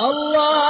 الله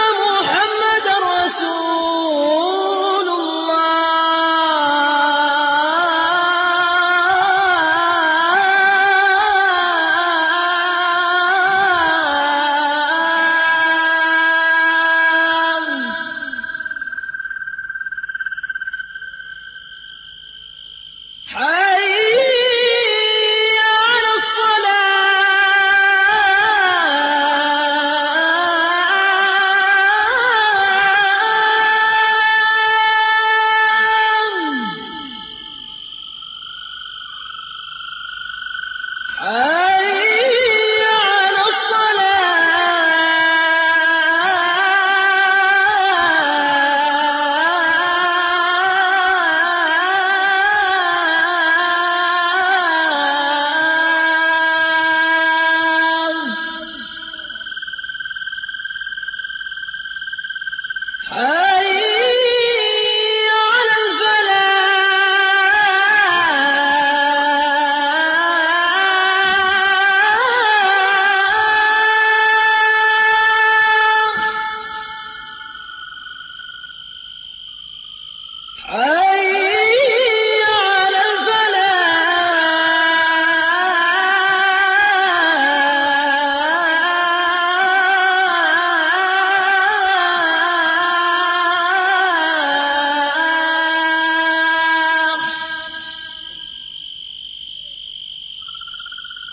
time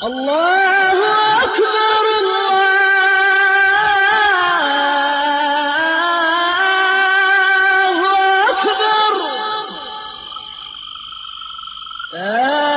الله آه.